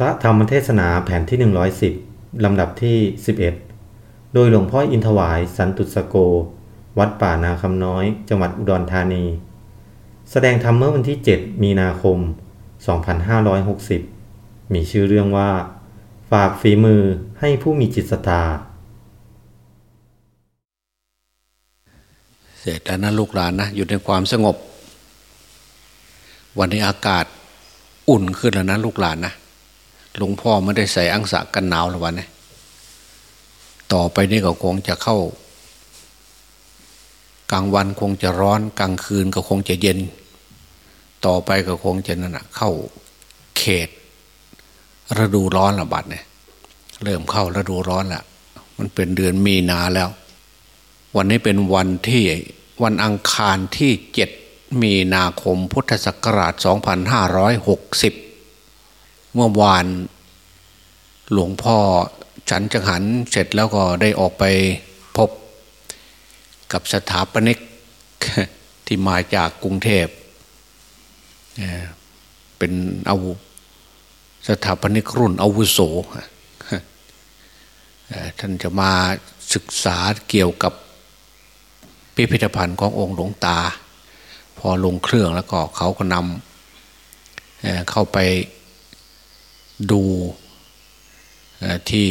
พระธรรมเทศนาแผ่นที่ 110 ลำดับที่ 11 โดยหลวงพ่ออินทวายสันตุสโก วัดป่านาคำน้อย จังหวัดอุดรธานี แสดงธรรมเมื่อวันที่ 7 มีนาคม 2560 มีชื่อเรื่องว่า ฝากฝีมือให้ผู้มีจิตศรัทธาเสร็จแล้วนะลูกหลานนะ อยู่ในความสงบ วันนี้อากาศอุ่นขึ้นแล้วนะลูกหลานนะ หลวงพ่อไม่ได้ใส่อังสะกันหนาวแล้ววันนี้ต่อไปนี่ก็คงจะเข้า กลางวันคงจะร้อน กลางคืนก็คงจะเย็น ต่อไปก็คงจะนั่นนะเข้าเขต ฤดูร้อนละบัดเนี่ยเริ่มเข้าฤดูร้อนละมันเป็นเดือนมีนาแล้ว วันนี้เป็นวันที่วันอังคารที่เจ็ดมีนาคมพุทธศักราช 2560 เมื่อวานหลวงพ่อฉันจังหันเสร็จแล้วก็ได้ออกไปพบกับสถาปนิกที่มาจากกรุงเทพเป็นอาวุสถาปนิกรุ่นอาวุโสท่านจะมาศึกษาเกี่ยวกับพิพิธภัณฑ์ขององค์หลวงตา พอลงเครื่องแล้วก็เขาก็นำเเข้าไป ดูที่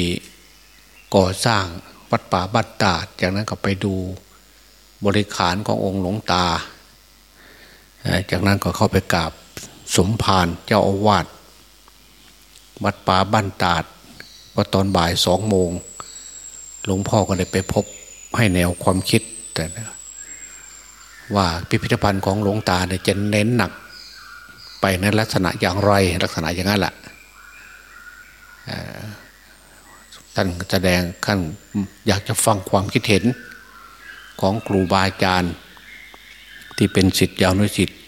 ก่อสร้างวัดป่าบัตตาด จากนั้นก็ไปดูบริขารขององค์หลวงตา จากนั้นก็เข้าไปกราบสมภารเจ้าอาวาสวัดป่าบ้านตาดว่าตอนบ่ายสองโมงหลวงพ่อก็ได้ไปพบให้แนวความคิดแต่ว่าพิพิธภัณฑ์ของหลวงตาเนี่ยจะเน้นหนัก ไปในลักษณะอย่างไรลักษณะอย่างนั้นแหละ ท่านแสดงขั้นอยากจะฟังความคิดเห็นของครูบาอาจารย์ ที่เป็นสิทธิ์ยาวนุสิทธิ์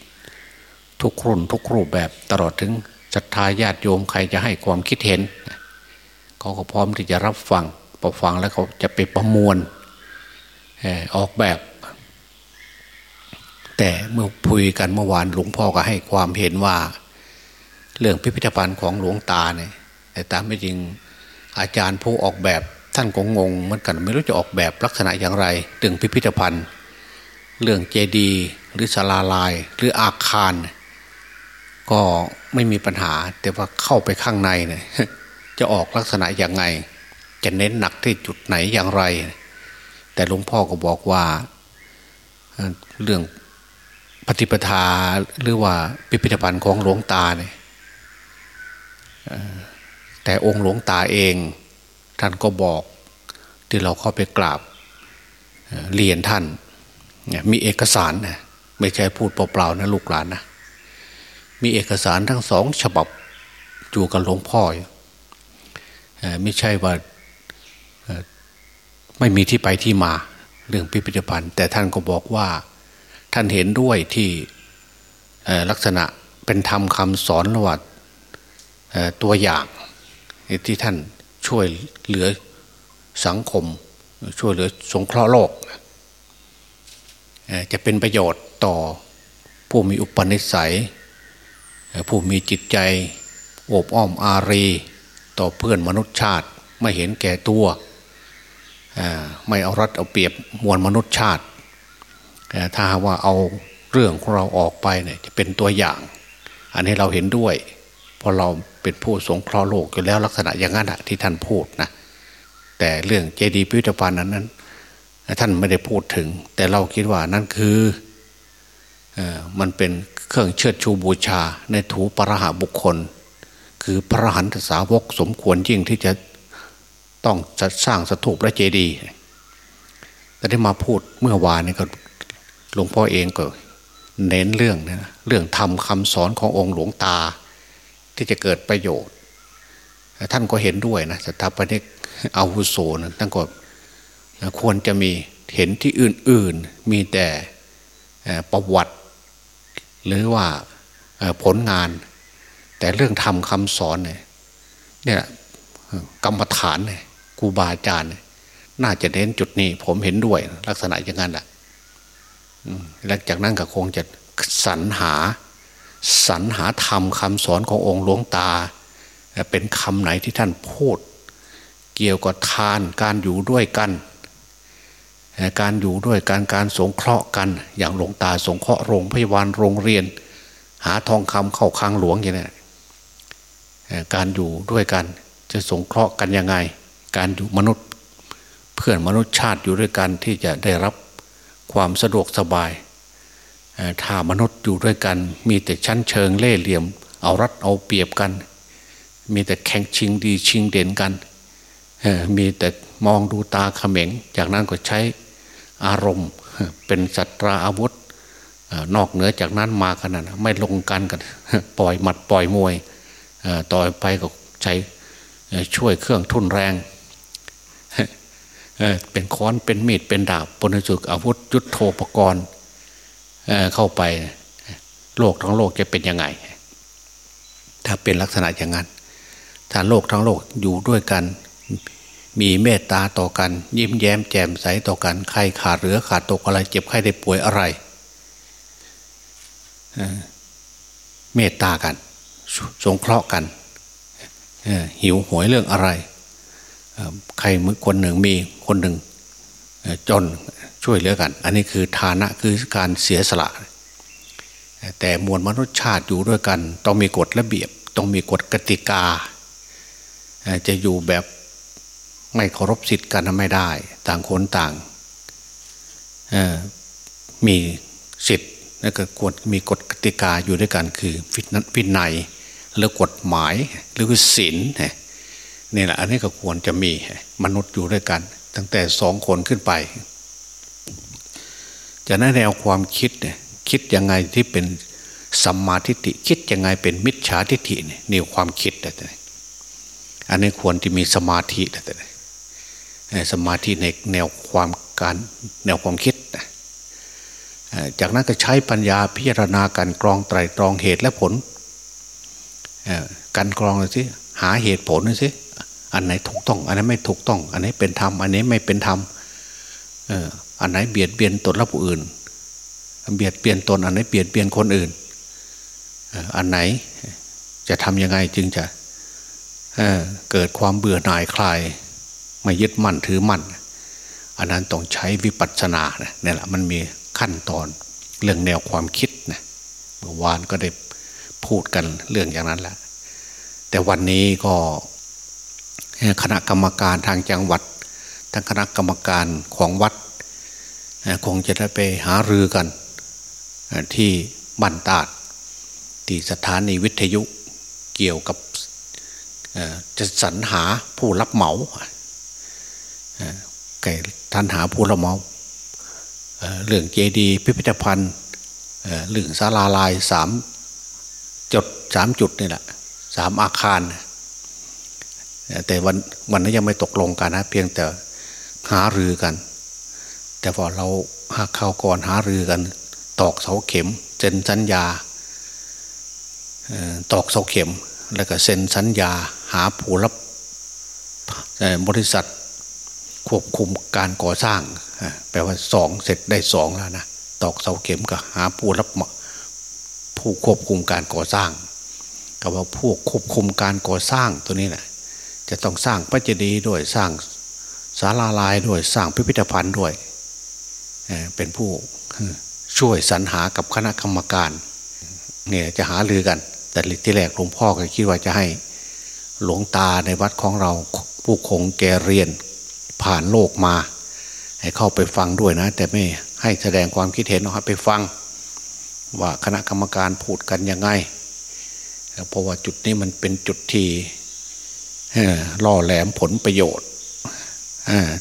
ทุกรุ่นทุกรูปแบบตลอดถึงศรัทธาญาติโยมใครจะให้ความคิดเห็นเขาก็พร้อมที่จะรับฟังพอฟังแล้วเขาจะไปประมวลออกแบบ แต่เมื่อพูดกันเมื่อวานหลวงพ่อก็ให้ความเห็นว่า เรื่องพิพิธภัณฑ์ของหลวงตาเนี่ย แต่ตามไม่จริงอาจารย์ผู้ออกแบบท่านก็งงเหมือนกันไม่รู้จะออกแบบลักษณะอย่างไรถึงพิพิธภัณฑ์ เรื่องเจดีย์หรือศาลาลายหรืออาคาร ก็ไม่มีปัญหา แต่ว่าเข้าไปข้างในเนี่ยจะออกลักษณะอย่างไง จะเน้นหนักที่จุดไหนอย่างไร แต่หลวงพ่อก็บอกว่าเรื่องปฏิปทาหรือว่าพิพิธภัณฑ์ของหลวงตาเนี่ย แต่องค์หลวงตาเอง ท่านก็บอกที่เราเข้าไปกราบเรียนท่านมีเอกสารนะไม่ใช่พูดเปล่าๆนะลูกหลานนะมีเอกสารทั้งสองฉบับอยู่กับหลวงพ่อไม่ใช่ว่าไม่มีที่ไปที่มาเรื่องพิพิธภัณฑ์ แต่ท่านก็บอกว่าท่านเห็นด้วยที่ลักษณะเป็นธรรมคำสอนระหว่าตัวอย่าง ที่ท่านช่วยเหลือสังคม ช่วยเหลือสงเคราะห์โลก จะเป็นประโยชน์ต่อผู้มีอุปนิสัย ผู้มีจิตใจโอบอ้อมอารี ต่อเพื่อนมนุษยชาติไม่เห็นแก่ตัว ไม่เอารัดเอาเปรียบมวลมนุษยชาติ ถ้าว่าเอาเรื่องของเราออกไปเนี่ยจะเป็นตัวอย่าง อันนี้เราเห็นด้วย พอเราเป็นผู้สงเคราะห์โลกอยู่แล้วลักษณะอย่างนั้นที่ท่านพูดนะแต่เรื่องเจดีย์พิพิธภัณฑ์นั้นนั้น ท่านไม่ได้พูดถึง แต่เราคิดว่านั่นคือมันเป็นเครื่องเชิดชูบูชา ในถูปรหาบุคคล คือพระหันตสาวกสมควรยิ่งที่จะต้องจะสร้างสถูปและเจดีย์แต่ได้มาพูดเมื่อวานนี้ก็หลวงพ่อเองก็เน้นเรื่องนะเรื่องทำคำสอนขององค์หลวงตา ที่จะเกิดประโยชน์ ท่านก็เห็นด้วยนะสถาปนิกอาวุโสนะท่านก็ควรจะมีเห็นที่อื่น ๆ มีแต่ประวัติ หรือว่าผลงาน แต่เรื่องทำคำสอนเนี่ยเนี่ยกรรมฐานเนี่ยครูบาอาจารย์น่าจะเน้นจุดนี้ ผมเห็นด้วย ลักษณะอย่างนั้นแหละหลังจากนั้นก็คงจะสรรหา สรรหาธรรมคำสอนขององค์หลวงตา เป็นคำไหนที่ท่านพูด เกี่ยวกับทานการอยู่ด้วยกัน การอยู่ด้วยกันการสงเคราะห์กัน อย่างหลวงตาสงเคราะห์โรงพยาบาลโรงเรียน หาทองคำเข้าคางหลวงอย่างนี้การอยู่ด้วยกัน จะสงเคราะห์กันยังไง การอยู่มนุษย์ เพื่อนมนุษย์ชาติอยู่ด้วยกันที่จะได้รับความสะดวกสบาย ถ้ามนุษย์อยู่ด้วยกัน มีแต่ชั้นเชิงเล่เหลี่ยม เอารัดเอาเปรียบกัน มีแต่แข่งชิงดีชิงเด่นกันมีแต่มองดูตาเขม็ง จากนั้นก็ใช้อารมณ์เป็นสัตราอาวุธ นอกเหนือจากนั้นมาขนาดไม่ลงกันกัน ปล่อยหมัดปล่อยมวยต่อไปก็ใช้ช่วยเครื่องทุนแรง เป็นค้อนเป็นมีดเป็นดาบปนจุกอาวุธยุทโธปกรณ์ เข้าไปโลกทั้งโลกจะเป็นยังไง ถ้าเป็นลักษณะอย่างนั้นถ้าโลกทั้งโลกอยู่ด้วยกัน มีเมตตาต่อกัน ยิ้มแย้มแจ่มใสต่อกันใครขาดเหลือขาดตกอะไรเจ็บไข้ได้ป่วยอะไรเมตตากัน สงเคราะห์กันหิวหวยเรื่องอะไรใครมือคนหนึ่งมีคนหนึ่ง จนช่วยเหลือกัน อันนี้คือฐานะคือการเสียสละ แต่มวลมนุษยชาติอยู่ด้วยกัน ต้องมีกฎระเบียบ ต้องมีกฎกติกา จะอยู่แบบไม่เคารพสิทธิ์กันไม่ได้ ต่างคนต่างมีสิทธิ์แล้วก็ควรมีกฎกติกาอยู่ด้วยกันคือวินัยหรือกฎหมายหรือศีลนี่แหละอันนี้ก็ควรจะมีมนุษย์อยู่ด้วยกัน ตั้งแต่สองคนขึ้นไป จะนั้นแนวความคิดเนี่ยคิดยังไงที่เป็นสัมมาทิฏฐิคิดยังไงเป็นมิจฉาทิฏฐิเนี่ยแนวความคิดแต่อันนี้ควรที่มีสมาธิแต่สมาธิในแนวความการแนวความคิดจากนั้นก็ใช้ปัญญาพิจารณาการกรองไตรตรองเหตุและผล การกรองเลยสิหาเหตุผลเลยสิ อันไหนถูกต้อง อันไหนไม่ถูกต้อง อันไหนเป็นธรรม อันไหนไม่เป็นธรรมอันไหนเบียดเบียนตนและผู้อื่น เบียดเบียนตน อันไหนเบียดเบียนคนอื่น อันไหนจะทำยังไงจึงจะเเกิดความเบื่อหน่ายคลาย ไม่ยึดมั่นถือมั่น อันนั้นต้องใช้วิปัสสนาเนี่ยแหละมันมีขั้นตอนเรื่องแนวความคิดนะเมื่อวานก็ได้พูดกันเรื่องอย่างนั้นแหละแต่วันนี้ก็ คณะกรรมการทางจังหวัดทั้งคณะกรรมการของวัดคงจะได้ไปหารือกันที่บันตาดที่สถานีวิทยุเกี่ยวกับจะสรรหาผู้รับเหมาไก่ท่านหาผู้รับเหมาเรื่องเจดีพิพิธภัณฑ์เรื่องศาลาลายสามจุดสามจุดนี่แหละสามอาคาร แต่วันวันนี้ยังไม่ตกลงกันนะ เพียงแต่หารือกัน แต่พอเราหาข้าวก่อนหารือกัน ตอกเสาเข็มเซ็นสัญญาตอกเสาเข็ม แล้วก็เซ็นสัญญาหาผู้รับบริษัทควบคุมการก่อสร้างแปลว่าสองเสร็จได้สองแล้วนะตอกเสาเข็มก็หาผู้รับผู้ควบคุมการก่อสร้างก็ว่าผู้ควบคุมการก่อสร้างตัวนี้แหละ จะต้องสร้างพระเจดีย์ด้วยสร้างศาลาลายด้วยสร้างพิพิธภัณฑ์ด้วยเป็นผู้ช่วยสรรหากับคณะกรรมการเนี่ยจะหาลือกัน แต่ที่แรกหลวงพ่อก็คิดว่าจะให้หลวงตาในวัดของเราผู้คงแกเรียนผ่านโลกมา ให้เข้าไปฟังด้วยนะ แต่ไม่ให้แสดงความคิดเห็นนะครับไปฟัง ว่าคณะกรรมการพูดกันยังไงเพราะว่าจุดนี้มันเป็นจุดที่ ล่อแหลมผลประโยชน์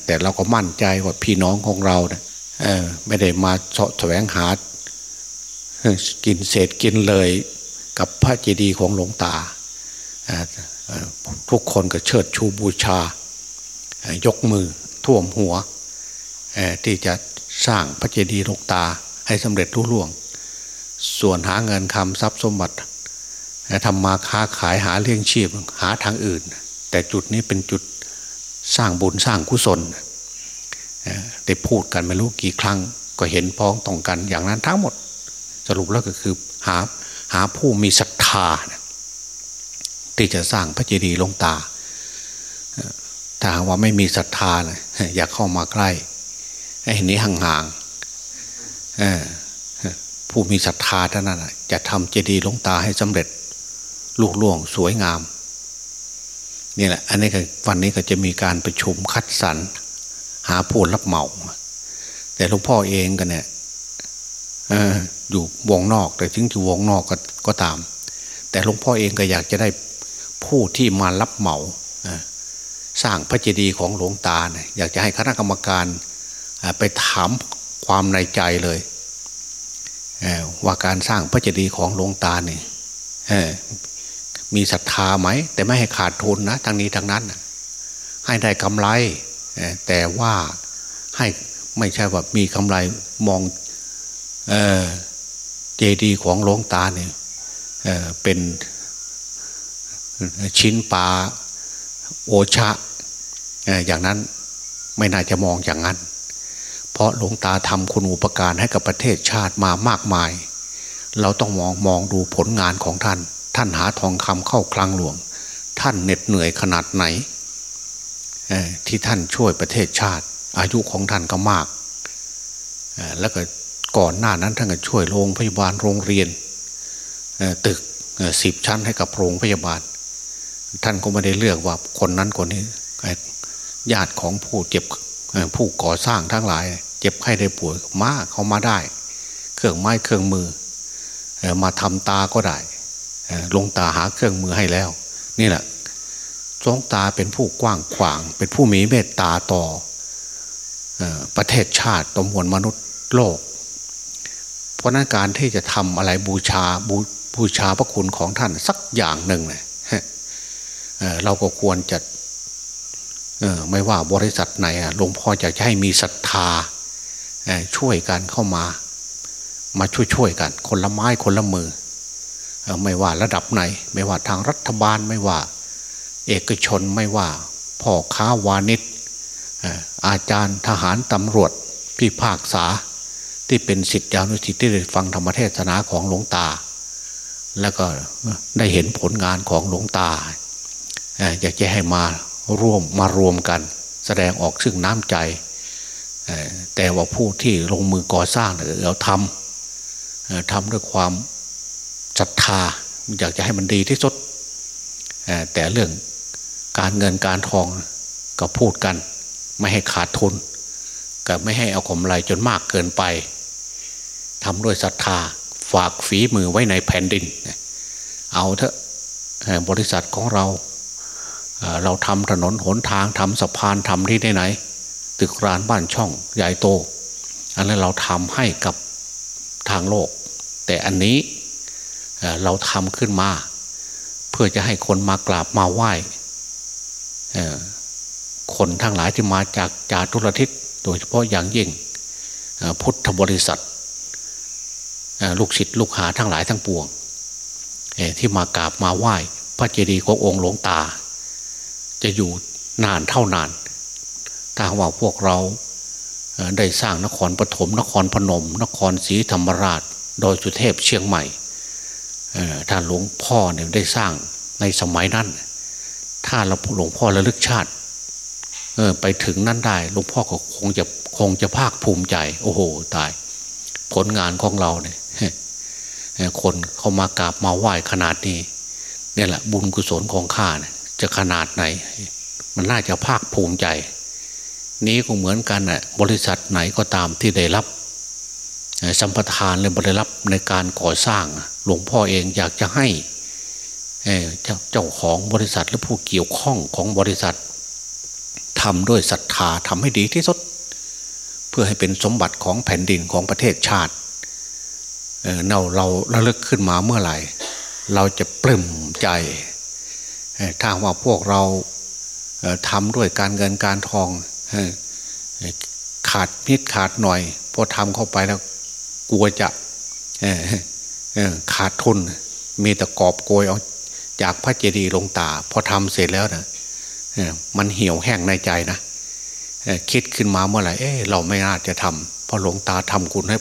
แต่เราก็มั่นใจว่าพี่น้องของเราเนี่ยไม่ได้มาสะแสวงหากินเศษกินเลยกับพระเจดีย์ของหลวงตา ทุกคนก็เชิดชูบูชา ยกมือท่วมหัว ที่จะสร้างพระเจดีย์หลวงตาให้สำเร็จรุ่ล่วง ส่วนหาเงินคำทรัพย์สมบัติทำมาค้าขายหาเลี้ยงชีพหาทางอื่น แต่จุดนี้เป็นจุดสร้างบุญสร้างกุศลได้พูดกันไม่รู้กี่ครั้ง ก็เห็นพ้องตรงกันอย่างนั้นทั้งหมด สรุปแล้วก็คือหาหาผู้มีศรัทธาที่จะสร้างพระเจดีย์ลงตาถ้าว่าไม่มีศรัทธานะอยากเข้ามาใกล้ไอ้นี้ห่างๆผู้มีศรัทธาเท่านั้นจะทำเจดีย์ลงตาให้สำเร็จลูกล่วงสวยงาม นี่แหละอันนี้ก็วันนี้ก็จะมีการประชุมคัดสรรหาผู้รับเหมา แต่หลวงพ่อเองกันเนี่ยอยู่วงนอก แต่ถึงอยู่วงนอกก็ก็ตาม แต่หลวงพ่อเองก็อยากจะได้ผู้ที่มารับเหมาสร้างพระเจดีย์ของหลวงตาเนี่ยอยากจะให้คณะกรรมการไปถามความในใจเลยว่าการสร้างพระเจดีย์ของหลวงตาเนี่ย มีศรัทธาไหม แต่ไม่ให้ขาดทุนนะทั้งนี้ทั้งนั้น ให้ได้กำไร แต่ว่าให้ไม่ใช่ว่ามีกำไรมองเเจดีย์ของหลวงตาเนี่ยเเป็นชิ้นปลาโอชะอย่างนั้นไม่น่าจะมองอย่างนั้น เพราะหลวงตาทำคุณอุปการให้กับประเทศชาติมามากมาย เราต้องมองมองดูผลงานของท่าน ท่านหาทองคำเข้าคลังหลวง ท่านเหน็ดเหนื่อยขนาดไหน ที่ท่านช่วยประเทศชาติ อายุของท่านก็มาก แล้วก็ก่อนหน้านั้นท่านก็ช่วยโรงพยาบาลโรงเรียน ตึกสิบชั้นให้กับโรงพยาบาล ท่านก็ไม่ได้เลือกว่าคนนั้นคนนี้ญาติของผู้เจ็บผู้ก่อสร้างทั้งหลาย เจ็บไข้ได้ป่วยมาเขามาได้ เครื่องไม้เครื่องมือมาทำตาก็ได้ ลงตาหาเครื่องมือให้แล้ว นี่แหละสงตาเป็นผู้กว้างขวาง เป็นผู้มีเมตตาต่อประเทศชาติต่อมวลมนุษย์โลก เพราะนั้นการที่จะทำอะไรบูชาบบูชาพระคุณของท่านสักอย่างหนึ่งเนี่ยเราก็ควรจะไม่ว่าบริษัทไหนหลวงพ่ออยากจะให้มีศรัทธาช่วยกันเข้ามา มาช่วยช่วยกัน คนละไม้คนละมือ ไม่ว่าระดับไหน ไม่ว่าทางรัฐบาลไม่ว่า เอกชนไม่ว่าพ่อค้าวานิชอาจารย์ทหารตำรวจพี่ภาคษาที่เป็นสิทธิอนุสิทธิ์ที่ได้ฟังธรรมเทศนาของหลวงตา แล้วก็ได้เห็นผลงานของหลวงตา อยากจะให้มาร่วมมารวมกัน แสดงออกซึ่งน้ำใจ แต่ว่าผู้ที่ลงมือก่อสร้างเราทำทำด้วยความ ศรัทธาอยากจะให้มันดีที่สุดแต่เรื่องการเงินการทองก็พูดกัน ไม่ให้ขาดทุนกับไม่ให้เอากำไรจนมากเกินไปทำด้วยศรัทธาฝากฝีมือไว้ในแผ่นดิน เอาเถอะบริษัทของเรา เราทำถนนหนทางทำสะพานทำที่ไหนตึกร้านบ้านช่องใหญ่โต อันนั้นเราทำให้กับทางโลก แต่อันนี้ เราทำขึ้นมา เพื่อจะให้คนมากราบมาไหว้คนทั้งหลายที่มาจากจาตุรทิศโดยเฉพาะอย่างยิ่งพุทธบริษัทลูกศิษย์ลูกหาทั้งหลายทั้งปวงที่มากราบมาไหว้ พระเจดีย์ขององค์หลวงตา จะอยู่นานเท่านาน ถ้าว่าพวกเราได้สร้างนครปฐมนครพนม นครศรีธรรมราช โดยสุเทพเชียงใหม่ ท่าหลวงพ่อเนี่ยได้สร้างในสมัยนั้น ถ้าเราหลวงพ่อระลึกชาติเอไปถึงนั้นได้หลวงพ่อก็คงจะคงจะภาคภูมิใจ โอ้โห ตาย ผลงานของเราเนี่ยคนเขามากราบมาไหว้ขนาดนี้เนี่ยแหละบุญกุศลของข้าเนี่ยจะขนาดไหน มันน่าจะภาคภูมิใจ นี้ก็เหมือนกันน่ะบริษัทไหนก็ตามที่ได้รับ สัมปทานหรือบริรับในการก่อสร้าง หลวงพ่อเองอยากจะให้เจ้าของบริษัทและผู้เกี่ยวข้องของบริษัททำด้วยศรัทธาทำให้ดีที่สุด เพื่อให้เป็นสมบัติของแผ่นดินของประเทศชาติเเราเราระลึกขึ้นมาเมื่อไหร่ เราจะปลื้มใจถ้าว่าพวกเราทำด้วยการเงินการทองขาดนิดขาดหน่อยพอทำเข้าไปแล้วกลัวจะ ขาดทุน มีแต่กอบโกยเอาจากพระเจดีย์ลงตา พอทำเสร็จแล้วนะมันเหี่ยวแห้งในใจนะคิดขึ้นมาเมื่อไหร่เเราไม่น่าจะทำเพราะหลวงตาทำคุณให้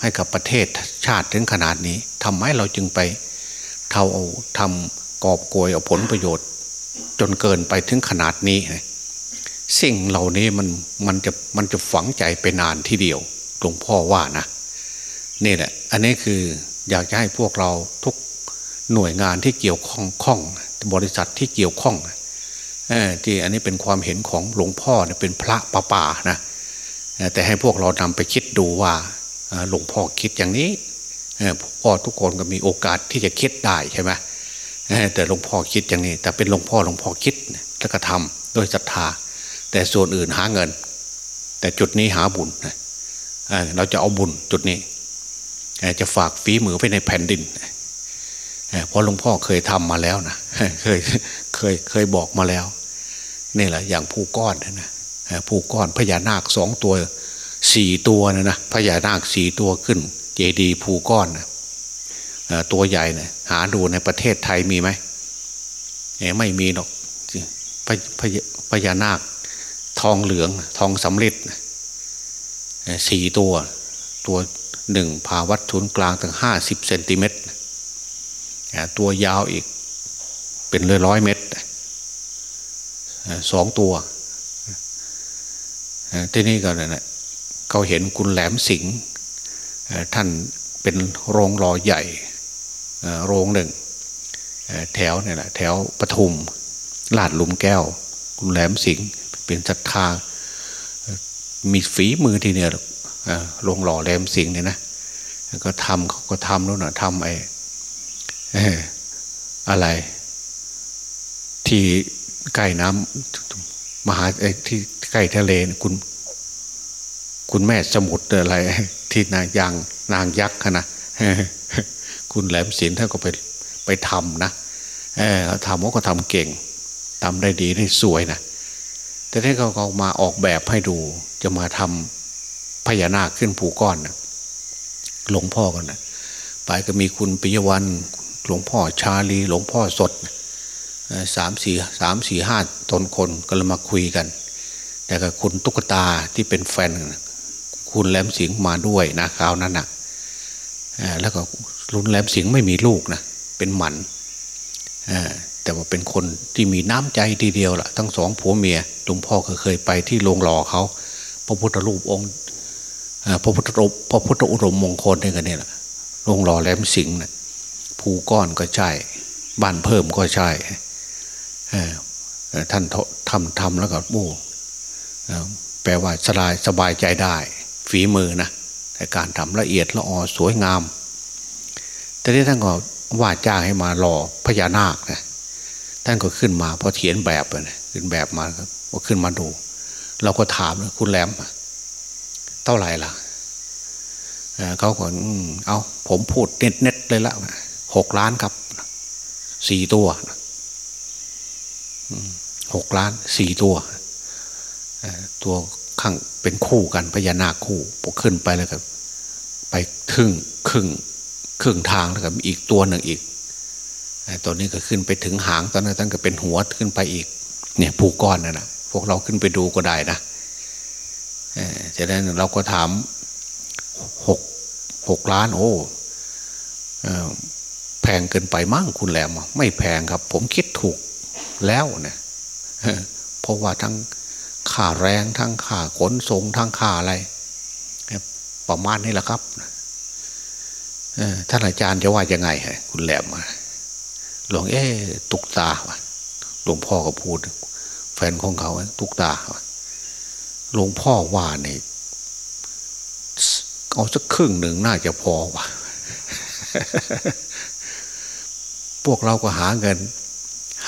ให้กับประเทศชาติถึงขนาดนี้ทำไมเราจึงไปเท่าเอาทำกอบโกยเอาผลประโยชน์ จนเกินไปถึงขนาดนี้สิ่งเหล่านี้มันมันจะมันจะฝังใจไปนานทีเดียวหลวงพ่อว่านะ นี่แหละ อันนี้คืออยากจะให้พวกเราทุกหน่วยงานที่เกี่ยวข้องข้อง บริษัทที่เกี่ยวข้องที่อันนี้เป็นความเห็นของหลวงพ่อเป็นพระป่าป่านะแต่ให้พวกเรานำไปคิดดูว่าหลวงพ่อคิดอย่างนี้พ่อทุกคนก็มีโอกาสที่จะคิดได้ใช่ไหมแต่หลวงพ่อคิดอย่างนี้ แต่เป็นหลวงพ่อหลวงพ่อคิดแล้วก็ทำด้วยศรัทธา แต่ส่วนอื่นหาเงิน แต่จุดนี้หาบุญเราจะเอาบุญจุดนี้ จะฝากฝีมือไว้ในแผ่นดินเพราะหลวงพ่อเคยทำมาแล้วนะเคยเคยเคยบอกมาแล้วนี่แหละอย่างผู้ก้อนนะผู้ก้อนพญานาคสองตัวสี่ตัวนะนะพญานาคสี่ตัวขึ้น เจดีภูก้อนนะตัวใหญ่นะหาดูในประเทศไทยมีไหมไม่มีหรอกพพพญานาค ทองเหลือง ทองสำริดสี่ตัว ตัว หนึ่งผ่าวัดทุนกลางถึงห้าสิบเซนติเมตรตัวยาวอีกเป็นร้อยร้อยเมตรสองตัวที่นี่ก็เนี่ยเขาเห็นคุณแหลมสิงห์ท่านเป็นโรงรอใหญ่โรงหนึ่งแถวเนี่ยแหละแถวปทุมลาดลุมแก้ว คุณแหลมสิงห์เป็นศรัทธามีฝีมือทีเนี่ย โรงหล่อแหลมสิงเนี่ยนะก็ทำเขาก็ทำนู่นนะทำไอ้อะไร ที่ใกล้น้ำมหาไอ้ที่ใกล้ทะเลคุณ คุณแม่สมุทรอะไร ที่นางยางนางยักษ์นะคุณแหลมศิลป์ท่านก็ไปไปทำนะเออทำว่าก็ทำเก่งทำได้ดีได้สวยนะแต่ท่านเขาเขามาออกแบบให้ดูจะมาทำ พญานาคขึ้นผูก้อนนะหลวงพ่อกันนะไปก็มีคุณปิยวันหลวงพ่อชาลี หลวงพ่อสดสามสี่สามสี่ห้าตนคนก็เลยมาคุยกัน แต่กับคุณตุ๊กตาที่เป็นแฟน คุณแหลมสิงมาด้วยนะคราวนั้นนะ่ะแล้วก็รุนแหลมสิงไม่มีลูกนะเป็นหมันแต่ว่าเป็นคนที่มีน้ำใจทีเดียวละ่ะ ทั้งสองผัวเมียหลวงพ่อเคยไปที่โรงหล่อเขาพระพุทธรูปองค์ พระพุทธรูปพระพุทธอุรมมงคลนี่กันนี่แหละโรงหล่อแหลมสิงห์นะภูก้อนก็ใช่ บ้านเพิ่มก็ใช่ท่านทำทำแล้วก็โอ้แปลว่าสบายสบายใจได้ ฝีมือนะในการทำละเอียดละออสวยงาม แต่ที่ท่านก็ว่าจ้างให้มาหล่อพญานาคนะท่านก็ขึ้นมาพอเขียนแบบเลยขึ้นแบบมาก็ขึ้นมาดู เราก็ถามคุณแหลม เท่าไหร่ล่ะเขาก็เอาผมพูดเน็ตๆเลยละหกล้านครับสี่ตัวหกล้านสี่ตัวตัวข้างเป็นคู่กันพญานาคคู่พอขึ้นไปแล้วก็ไปครึ่งครึ่งครึ่งทางแล้วก็อีกตัวหนึ่งอีกตัวนี้ก็ขึ้นไปถึงหางตอนนั้นตั้งก็เป็นหัวขึ้นไปอีก เนี่ยผูก้อนนั่นนะพวกเราขึ้นไปดูก็ได้นะ จากนั้นเราก็ถามหกหกล้านโอ้แพงเกินไปมั่งคุณแหลมไม่แพงครับ ผมคิดถูกแล้วเนี่ยเพราะว่าทั้งค่าแรงทั้งค่าขนส่งทั้งค่าอะไรประมาณนี้แหละครับท่านอาจารย์จะว่ายังไงคุณแหลมหลวงเอ๊ตุกตาหลวงพ่อก็พูด แฟนของเขาตุกตา หลวงพ่อว่าเนี่ยเอาสักครึ่งหนึ่งน่าจะพอว่ะพวกเราก็หาเงิน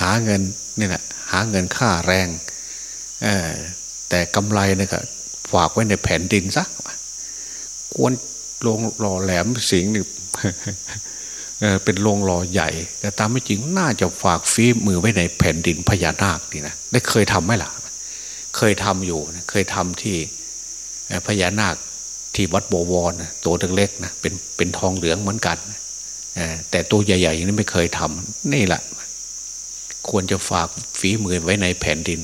หาเงินนี่แหละหาเงินค่าแรงแต่กำไรเนี่ยก็ฝากไว้ในแผ่นดินซะกวนลงหล่อแหลมสิงหนี่เป็นโรงหล่อใหญ่ แต่ตามไม่จริงน่าจะฝากฟีมือไว้ในแผ่นดินพญานาคนี่นะได้เคยทำไหมล่ะ เคยทำอยู่เคยทำที่พญานาคที่วัดบวรตัวเล็กๆนะเป็นเป็นทองเหลืองเหมือนกันแต่ตัวใหญ่ๆอย่างนี้ไม่เคยทำนี่แหละควรจะฝากฝีมือไว้ในแผ่นดิน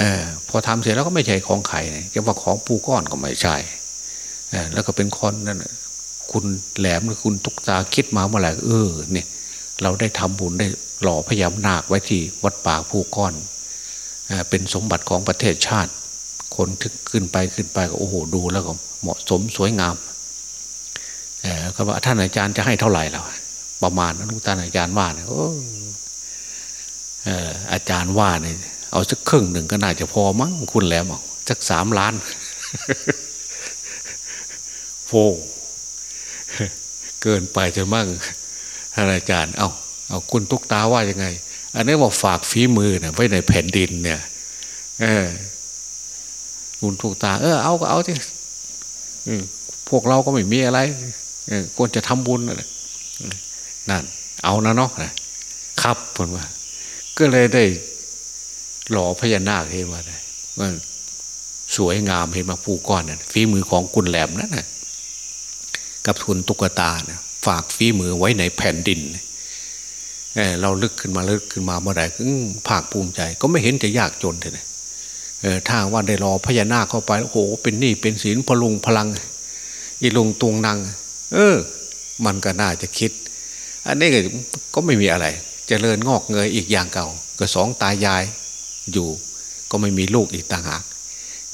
อพอทำเสร็จแล้วก็ไม่ใช่ของใครจะว่าของปูก้อนก็ไม่ใช่แล้วก็เป็นคนนั่นคุณแหลมหรือคุณตุกตาคิดมาเมื่อไหร่เออเนี่ย เราได้ทำบุญได้หล่อพญานาคไว้ที่วัดป่าภูก้อน เป็นสมบัติของประเทศชาติ คนทึกขึ้นไปขึ้นไปก็โอ้โหดูแล้วก็เหมาะสมสวยงามเออก็ว่าท่านอาจารย์จะให้เท่าไหร่แล้วประมาณนั้นท่านอาจารย์ว่าเนี่ยเอออาจารย์ว่าเนี่ยเอาสักครึ่งหนึ่งก็น่าจะพอมั้งคุณแล้วมั้งสักสามล้านโฟเกินไปจะมั่งท่านอาจารย์ เอาเอาคุณทุกตาว่ายังไง อันนี้ว่าฝากฝีมือเนี่ยไว้ในแผ่นดินเนี่ย เออคุณทุกตา เออเอาก็เอาที่พวกเราก็ไม่มีอะไรควรจะทำบุญนั่น เอานะเนาะครับผมว่า ก็เลยได้หล่อพญานาคเห็นมาได้ว่าสวยงามเห็นมาผู้ก้อนน่ะฝีมือของกุลแหลมนั่นนะกับทุนตุกตาเนี่ยฝากฝีมือไว้ในแผ่นดินเเราลึกขึ้นมาลึกขึ้นมาเมื่อไหร่ก็ภาคภูมิใจ ก็ไม่เห็นจะยากจนเลยถ้าว่าได้รอพญานาคเข้าไปโอ้โหเป็นนี่เป็นศีลพลุงพลัง อีลงตวงนางเออ มันก็น่าจะคิด อันนี้ก็ไม่มีอะไรจเจริญงอกเงยอีกอย่างเก่า ก็สองตายายอยู่ ก็ไม่มีลูกอีกต่างหาก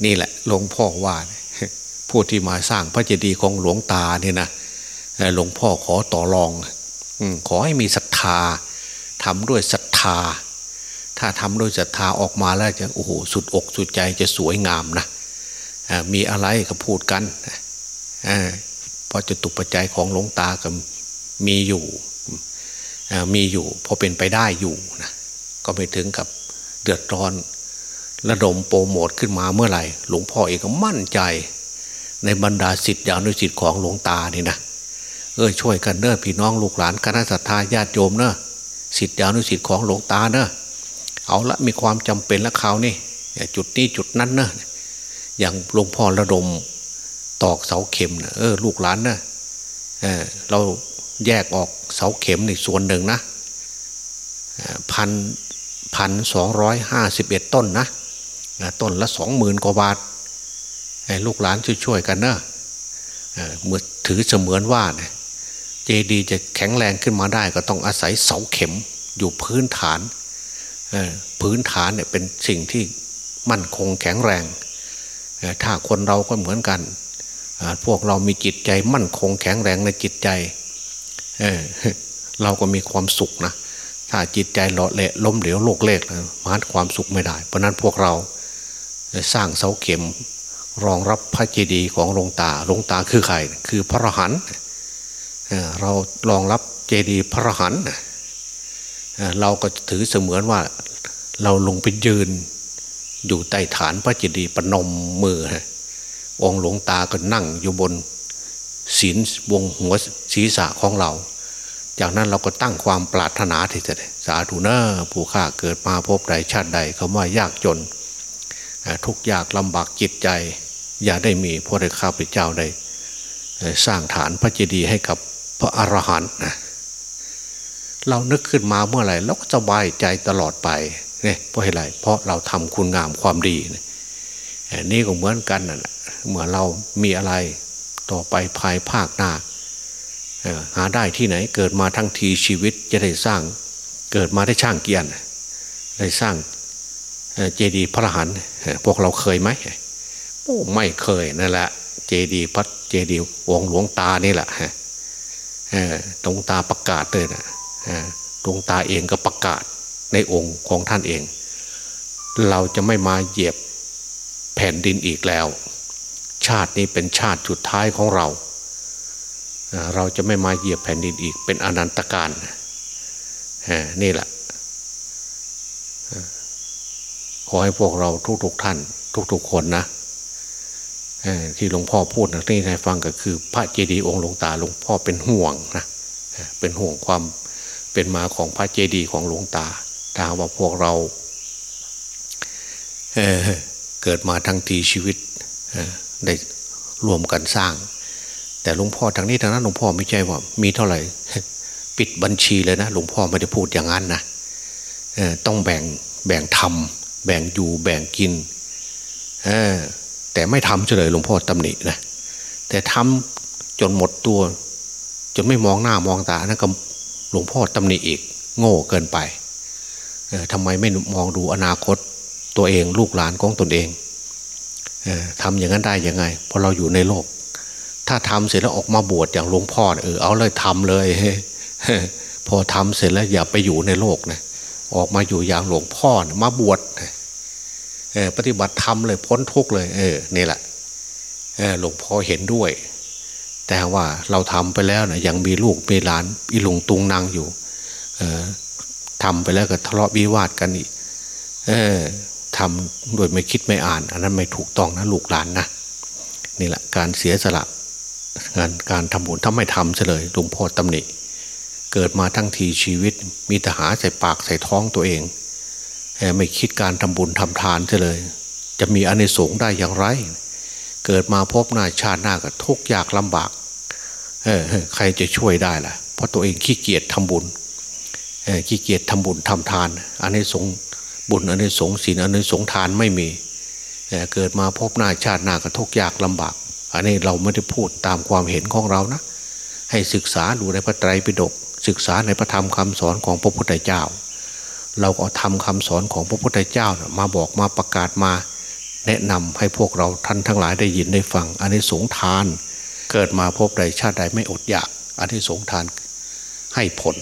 นี่แหละหลวงพ่อว่าผู้ที่มาสร้างพระเจดีย์ของหลวงตาเนี่ยนะหลวงพ่อขอต่อรอง ขอให้มีศรัทธาทำด้วยศรัทธา ถ้าทำด้วยศรัทธาออกมาแล้วจะโอ้โหสุดอกสุดใจจะสวยงามนะมีอะไรก็พูดกันเพราะจะตุปัจจัยของหลวงตาก็มีอยู่มีอยู่พอเป็นไปได้อยู่นะก็ไม่ถึงกับเดือดร้อนระดมโปรโมทขึ้นมาเมื่อไหร่ หลวงพ่อเองก็มั่นใจ ในบรรดาสิทธิอนุสิทธิ์ของหลวงตานี่นะ เออช่วยกันเนอะพี่น้องลูกหลานคณะสัตยาญาติโยมเนอะสิทธิอนุสิทธิ์ของหลวงตาเนอะเอาละมีความจำเป็นและเขาวนี่จุดนี้จุดนั้นเนอะอย่างหลวงพ่อระดมตอกเสาเข็มนะเออลูกหลานนะเออเราแยกออกเสาเข็มในส่วนหนึ่งนะพันพันสองร้อยห้าสิบเอ็ดต้นนะต้นละสองหมื่นกว่าบาทลูกหลานช่วยๆกันนะเมื่อถือเสมือนว่านี่ย เจดีจะแข็งแรงขึ้นมาได้ ก็ต้องอาศัยเสาเข็มอยู่พื้นฐานพื้นฐานเนี่ยเป็นสิ่งที่มั่นคงแข็งแรง ถ้าคนเราก็เหมือนกัน พวกเรามีจิตใจมั่นคงแข็งแรงในจิตใจเเราก็มีความสุขนะ ถ้าจิตใจหล่อเละล้มเหลวโลกเลกมันความสุขไม่ได้ เพราะนั้นพวกเราสร้างเสาเข็มรองรับพระเจดีย์ของหลวงตาหลวงตาคือใคร คือพระรหันต์ เรารองรับเจดีย์พระหันเราก็ถือเสมือนว่าเราลงไปยืนอยู่ใต้ฐานพระเจดีย์ปนมมือองหลวงตาก็นั่งอยู่บนศีลวงหัวศีรษะของเรา จากนั้นเราก็ตั้งความปรารถนาที่จะสาธุเนอผู้ข้าเกิดมาพบใดชาติใดเขาว่ายากจน ทุกยากลำบากจิตใจ อย่าได้มีพระเดชข้าพเจ้าได้สร้างฐานพระเจดีย์ให้กับ พระอรหันต์นะเรานึกขึ้นมาเมื่อไหร่เราก็สบายใจตลอดไปเนี่ยเพราะอะไรเพราะเราทำคุณงามความดีนี่ก็เหมือนกันนะเมื่อเรามีอะไรต่อไปภายภาคหน้าหาได้ที่ไหนเกิดมาทั้งทีชีวิตจะได้สร้างเกิดมาได้ช่างเกียรติได้สร้างเจดีย์พระหันพวกเราเคยไหมไม่เคยนั่นแหละเจดีย์พระเจดีย์องหลวงตานี่แหละ ดวงตาประกาศเลยนะดวงตาเองก็ประกาศในองค์ของท่านเอง เราจะไม่มาเหยียบแผ่นดินอีกแล้ว ชาตินี้เป็นชาติสุดท้ายของเรา เราจะไม่มาเหยียบแผ่นดินอีกเป็นอนันตการนี่แหละ ขอให้พวกเราทุกๆท่าน ทุกๆคนนะ ที่หลวงพ่อพูดนะที่ให้ฟังก็คือ พระเจดีย์องค์หลวงตาหลวงพ่อเป็นห่วงนะเป็นห่วงความเป็นมาของพระเจดีย์ของหลวงตาถ้าว่าพวกเราเเกิดมาทั้งทีชีวิตได้รวมกันสร้าง แต่หลวงพ่อทางนี้ทางนั้นหลวงพ่อไม่ใช่ว่า มีเท่าไหร่ ปิดบัญชีเลยนะหลวงพ่อไม่ได้พูดอย่างนั้นนะต้องแบ่งแบ่งทำแบ่งอยู่แบ่งกิน แต่ไม่ทำเฉลยหลวงพ่อตำหนินะแต่ทำจนหมดตัว จนไม่มองหน้ามองตานะก็หลวงพ่อตำหนิอีก โง่เกินไปทำไมไม่มองดูอนาคตตัวเองลูกหลานของตนเองทำอย่างนั้นได้ยังไงเพราะเราอยู่ในโลก ถ้าทำเสร็จแล้วออกมาบวชอย่างหลวงพ่อเออเอาเลยทำเลยพอทำเสร็จแล้วอย่าไปอยู่ในโลกนะออกมาอยู่อย่างหลวงพ่อมาบวช ปฏิบัติธรรมเลยพ้นทุกเลย เออนี่แหละหลวงพ่อเห็นด้วย แต่ว่าเราทำไปแล้วนะยังมีลูกมีหลานอีหลงตุงนางอยู่ทำไปแล้วก็ทะเลาะวิวาทกันอีกทำโดยไม่คิดไม่อ่าน อันนั้นไม่ถูกต้องนะลูกหลานนะนี่แหละการเสียสละการการทำบุญถ้าไม่ทำเลยหลวงพ่อตำหนิเกิดมาทั้งทีชีวิตมีแต่หาใส่ปากใส่ท้องตัวเอง ไม่คิดการทำบุญทำทานเลย จะมีอเนสงได้อย่างไร เกิดมาพบหน้าชาติหน้าก็ทุกข์ยากลำบากใครจะช่วยได้ล่ะ เพราะตัวเองขี้เกียจทำบุญขี้เกียจทำบุญทำทานอันสงบุญอันสงศีลอันสงทานไม่มีเกิดมาพบหน้าชาติหน้าก็ทุกข์ยากลำบาก อันนี้เราไม่ได้พูดตามความเห็นของเรานะ ให้ศึกษาดูในพระไตรปิฎกศึกษาในพระธรรมคำสอนของพระพุทธเจ้า เราก็ทำคำสอนของพระพุทธเจ้ามาบอกมาประกาศมา แนะนำให้พวกเราท่านทั้งหลายได้ยินได้ฟังอันนี้สงทาน เกิดมาพบใดชาติใดไม่อดอยากอันนี้สงทานให้ผล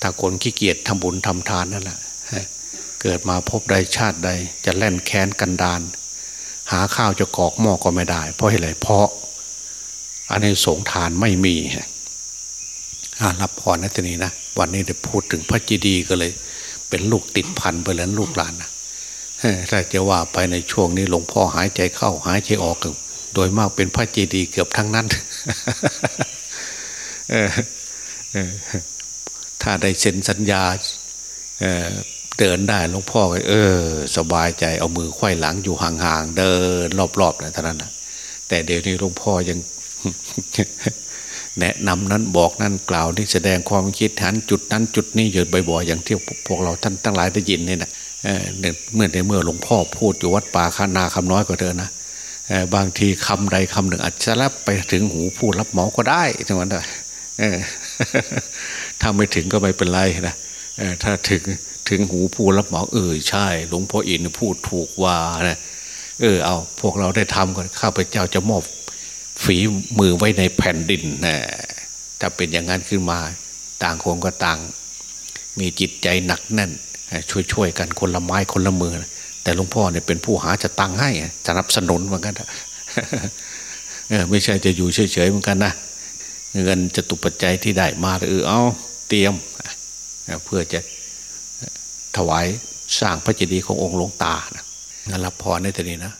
ถ้าคนขี้เกียจทำบุญทำทานนั่นแหละเกิดมาพบใดชาติใดจะแล่นแค้นกันดานหาข้าวจะกอกหม้อก็ไม่ได้ เพราะอะไรเพราะอันนี้สงทานไม่มีรับพรนะทีนี้นะวันนี้ได้พูดถึงพระจีดีก็เลย เป็นลูกติดพันไปแล้วลูกหลานนะถ้าจะว่าไปในช่วงนี้หลวงพ่อหายใจเข้าหายใจออกโดยมากเป็นพระเจดีย์เกือบทั้งนั้นถ้าได้เซ็นสัญญาเเดินได้หลวงพ่อเออ สบายใจเอามือไขว้หลังอยู่ห่างๆเดินรอบๆนะท่านั้นนะแต่เดี๋ยวนี้หลวงพ่อยัง แนะนำนั้นบอกนั้นกล่าวที่แสดงความคิดหันจุดนั้นจุดนี้อยู่บ่อยๆอย่างที่พวกเราท่านทั้งหลายได้ยินเนี่ยนะเมื่อในเมื่อหลวงพ่อพูดอยู่วัดป่าคานาคำน้อยก็เถอะนะบางทีคำใดคำหนึ่งอาจจะรับไปถึงหูผู้รับหมอก็ได้ทั้งนั้นเลยถ้าไม่ถึงก็ไม่เป็นไรนะถ้าถึงถึงหูผู้รับหมอเออใช่ หลวงพ่ออินพูดถูกว่านะเออเอาพวกเราได้ทำก่อนข้าพเจ้าจะมอบ ฝีมือไว้ในแผ่นดินนะถ้าเป็นอย่างนั้นขึ้นมา ต่างคนก็ต่าง มีจิตใจหนักแน่น ช่วยๆกันคนละไม้คนละมือ แต่หลวงพ่อเนี่ยเป็นผู้หาจะตังให้จะรับสนุนเหมือนกันไม่ใช่จะอยู่เฉยๆเหมือนกันนะเงินจะตุปัจจัยที่ได้มาเออเอาเตรียมเพื่อจะถวายสร้างพระเจดีย์ขององค์หลวงตานะรับพรในตอนนี้นะ